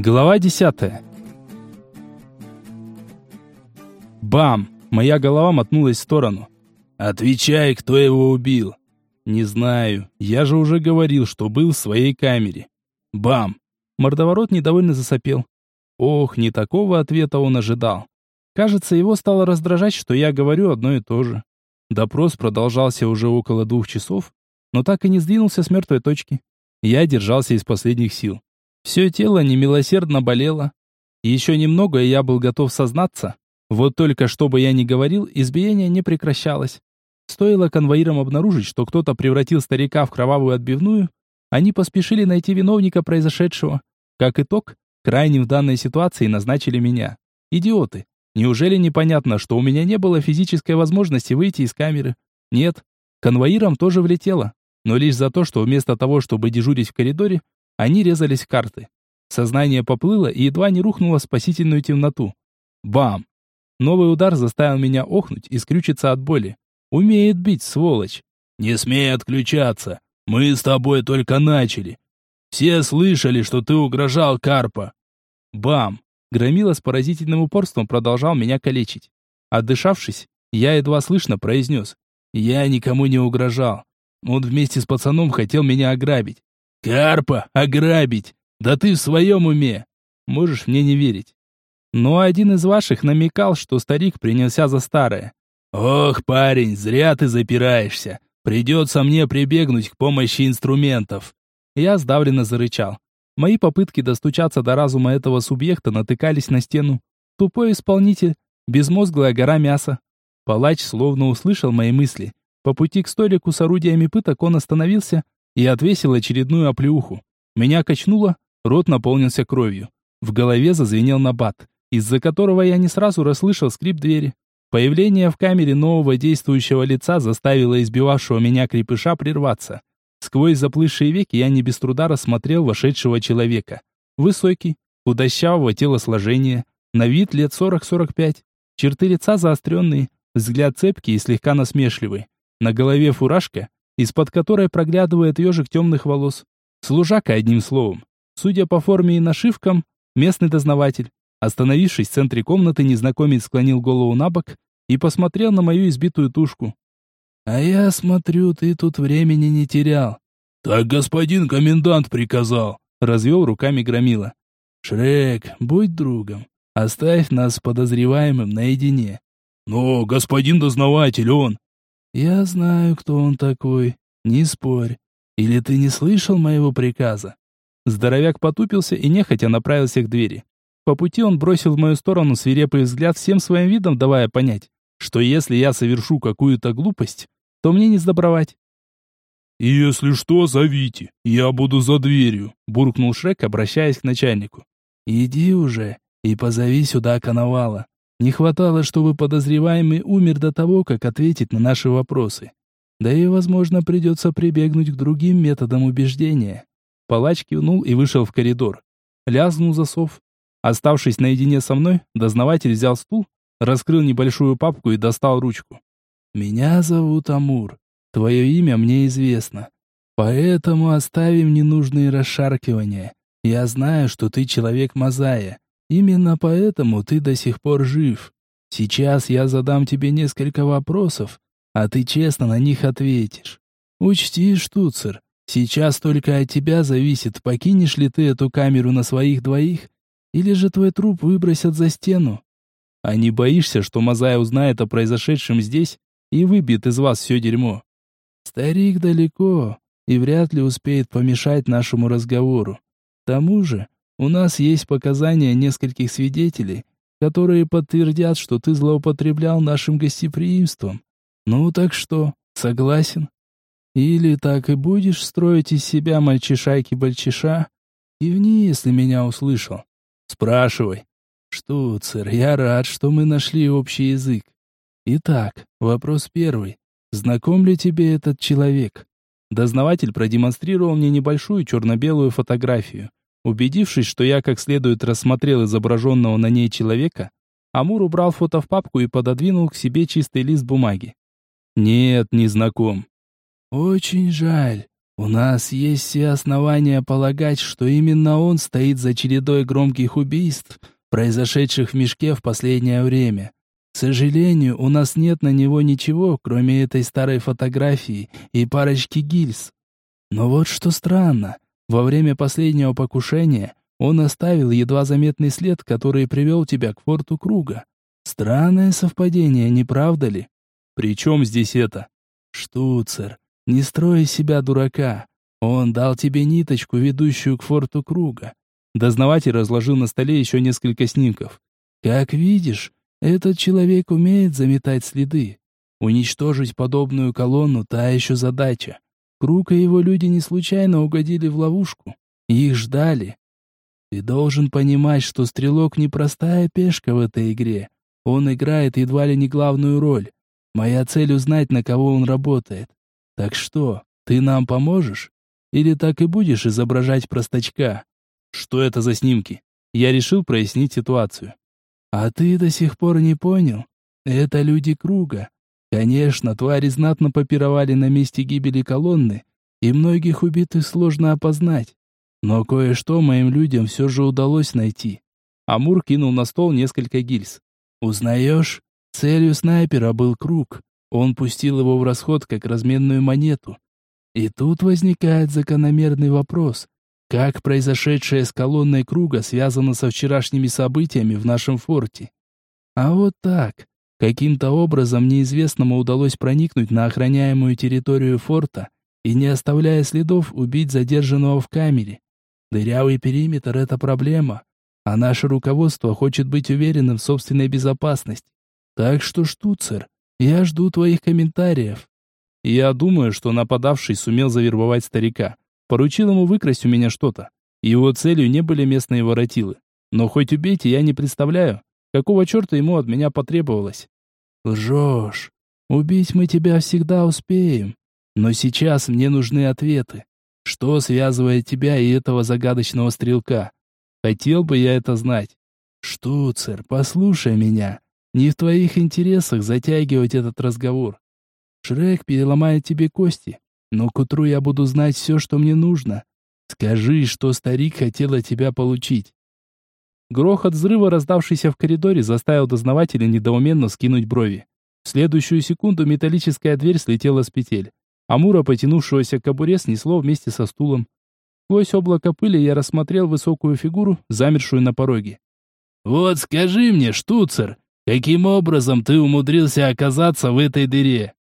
Глава 10. Бам! Моя голова мотнулась в сторону. Отвечай, кто его убил. Не знаю. Я же уже говорил, что был в своей камере. Бам! Мордоворот недовольно засопел. Ох, не такого ответа он ожидал. Кажется, его стало раздражать, что я говорю одно и то же. Допрос продолжался уже около двух часов, но так и не сдвинулся с мертвой точки. Я держался из последних сил. Все тело немилосердно болело. Еще немного, и я был готов сознаться. Вот только что бы я ни говорил, избиение не прекращалось. Стоило конвоирам обнаружить, что кто-то превратил старика в кровавую отбивную, они поспешили найти виновника произошедшего. Как итог, крайним в данной ситуации назначили меня. Идиоты. Неужели непонятно, что у меня не было физической возможности выйти из камеры? Нет. Конвоирам тоже влетело. Но лишь за то, что вместо того, чтобы дежурить в коридоре, они резались карты. Сознание поплыло и едва не рухнуло в спасительную темноту. Бам! Новый удар заставил меня охнуть и скрючиться от боли. Умеет бить, сволочь. «Не смей отключаться. Мы с тобой только начали. Все слышали, что ты угрожал Карпа». Бам! Громила с поразительным упорством продолжал меня калечить. Отдышавшись, я едва слышно произнес. «Я никому не угрожал. Он вместе с пацаном хотел меня ограбить. Карпа, ограбить! Да ты в своем уме! Можешь мне не верить. Но один из ваших намекал, что старик принялся за старое. Ох, парень, зря ты запираешься. Придется мне прибегнуть к помощи инструментов. Я сдавленно зарычал. Мои попытки достучаться до разума этого субъекта натыкались на стену. Тупой исполнитель, безмозглая гора мяса. Палач словно услышал мои мысли. По пути к столику с орудиями пыток он остановился, и отвесил очередную оплеуху. Меня качнуло, рот наполнился кровью. В голове зазвенел набат, из-за которого я не сразу расслышал скрип двери. Появление в камере нового действующего лица заставило избивавшего меня крепыша прерваться. Сквозь заплывшие веки я не без труда рассмотрел вошедшего человека. Высокий, худощавого телосложения, на вид лет 40-45, черты лица заостренные, взгляд цепкий и слегка насмешливый. На голове фуражка, из-под которой проглядывает ежик темных волос. Служака, одним словом. Судя по форме и нашивкам, местный дознаватель. Остановившись в центре комнаты, незнакомец склонил голову на бок и посмотрел на мою избитую тушку. «А я смотрю, ты тут времени не терял». «Так господин комендант приказал», — развел руками Громила. «Шрек, будь другом. Оставь нас подозреваемым наедине». «Но господин дознаватель, он...» Я знаю, кто он такой. Не спорь. Или ты не слышал моего приказа? Здоровяк потупился и нехотя направился к двери. По пути он бросил в мою сторону свирепый взгляд всем своим видом, давая понять, что если я совершу какую-то глупость, то мне не сдобровать. «Если что, зовите, я буду за дверью», — буркнул Шрек, обращаясь к начальнику. «Иди уже и позови сюда Коновала. Не хватало, чтобы подозреваемый умер до того, как ответить на наши вопросы. Да и, возможно, придется прибегнуть к другим методам убеждения. Палач кивнул и вышел в коридор. Лязнул засов. Оставшись наедине со мной, дознаватель взял стул, раскрыл небольшую папку и достал ручку. «Меня зовут Амур. Твое имя мне известно. Поэтому оставим ненужные расшаркивания. Я знаю, что ты человек Мазая. Именно поэтому ты до сих пор жив. Сейчас я задам тебе несколько вопросов, а ты честно на них ответишь. Учти, штуцер, сейчас только от тебя зависит, покинешь ли ты эту камеру на своих двоих, или же твой труп выбросят за стену. А не боишься, что Мазая узнает о произошедшем здесь и выбьет из вас все дерьмо? Старик далеко и вряд ли успеет помешать нашему разговору. К тому же, у нас есть показания нескольких свидетелей, которые подтвердят, что ты злоупотреблял нашим гостеприимством. Ну так что, согласен? Или так и будешь строить из себя мальчишайки-бальчиша? Кивни, если меня услышал. Спрашивай. Штуцер, я рад, что мы нашли общий язык. Итак, вопрос первый. Знаком ли тебе этот человек? Дознаватель продемонстрировал мне небольшую черно-белую фотографию. Убедившись, что я как следует рассмотрел изображенного на ней человека, Амур убрал фото в папку и пододвинул к себе чистый лист бумаги. Нет, не знаком. Очень жаль. У нас есть все основания полагать, что именно он стоит за чередой громких убийств, произошедших в мешке в последнее время. К сожалению, у нас нет на него ничего, кроме этой старой фотографии и парочки гильз. Но вот что странно. Во время последнего покушения он оставил едва заметный след, который привел тебя к форту Круга. Странное совпадение, не правда ли? При чем здесь это? Штуцер, не строй из себя дурака. Он дал тебе ниточку, ведущую к форту Круга. Дознаватель разложил на столе еще несколько снимков. Как видишь, этот человек умеет заметать следы. Уничтожить подобную колонну – та еще задача. Круг и его люди не случайно угодили в ловушку. Их ждали. Ты должен понимать, что стрелок не простая пешка в этой игре. Он играет едва ли не главную роль. Моя цель узнать, на кого он работает. Так что, ты нам поможешь? Или так и будешь изображать простачка? Что это за снимки? Я решил прояснить ситуацию. А ты до сих пор не понял? Это люди круга. Конечно, твари знатно попировали на месте гибели колонны, и многих убитых сложно опознать. Но кое-что моим людям все же удалось найти. Амур кинул на стол несколько гильз. Узнаешь? Целью снайпера был круг. Он пустил его в расход как разменную монету. И тут возникает закономерный вопрос. Как произошедшее с колонной круга связано со вчерашними событиями в нашем форте? А вот так. Каким-то образом неизвестному удалось проникнуть на охраняемую территорию форта и, не оставляя следов, убить задержанного в камере. Дырявый периметр — это проблема, а наше руководство хочет быть уверенным в собственной безопасности. Так что, Штуцер, я жду твоих комментариев. Я думаю, что нападавший сумел завербовать старика. Поручил ему выкрасть у меня что-то. Его целью не были местные воротилы. Но хоть убейте, я не представляю, какого черта ему от меня потребовалось. Лжешь. Убить мы тебя всегда успеем. Но сейчас мне нужны ответы. Что связывает тебя и этого загадочного стрелка? Хотел бы я это знать. Штуцер, послушай меня. Не в твоих интересах затягивать этот разговор. Шрек переломает тебе кости, но к утру я буду знать все, что мне нужно. Скажи, что старик хотел от тебя получить». Грохот взрыва, раздавшийся в коридоре, заставил дознавателя недоуменно скинуть брови. В следующую секунду металлическая дверь слетела с петель. Амура, потянувшегося к кобуре, снесло вместе со стулом. Сквозь облако пыли я рассмотрел высокую фигуру, замершую на пороге. «Вот скажи мне, штуцер, каким образом ты умудрился оказаться в этой дыре?»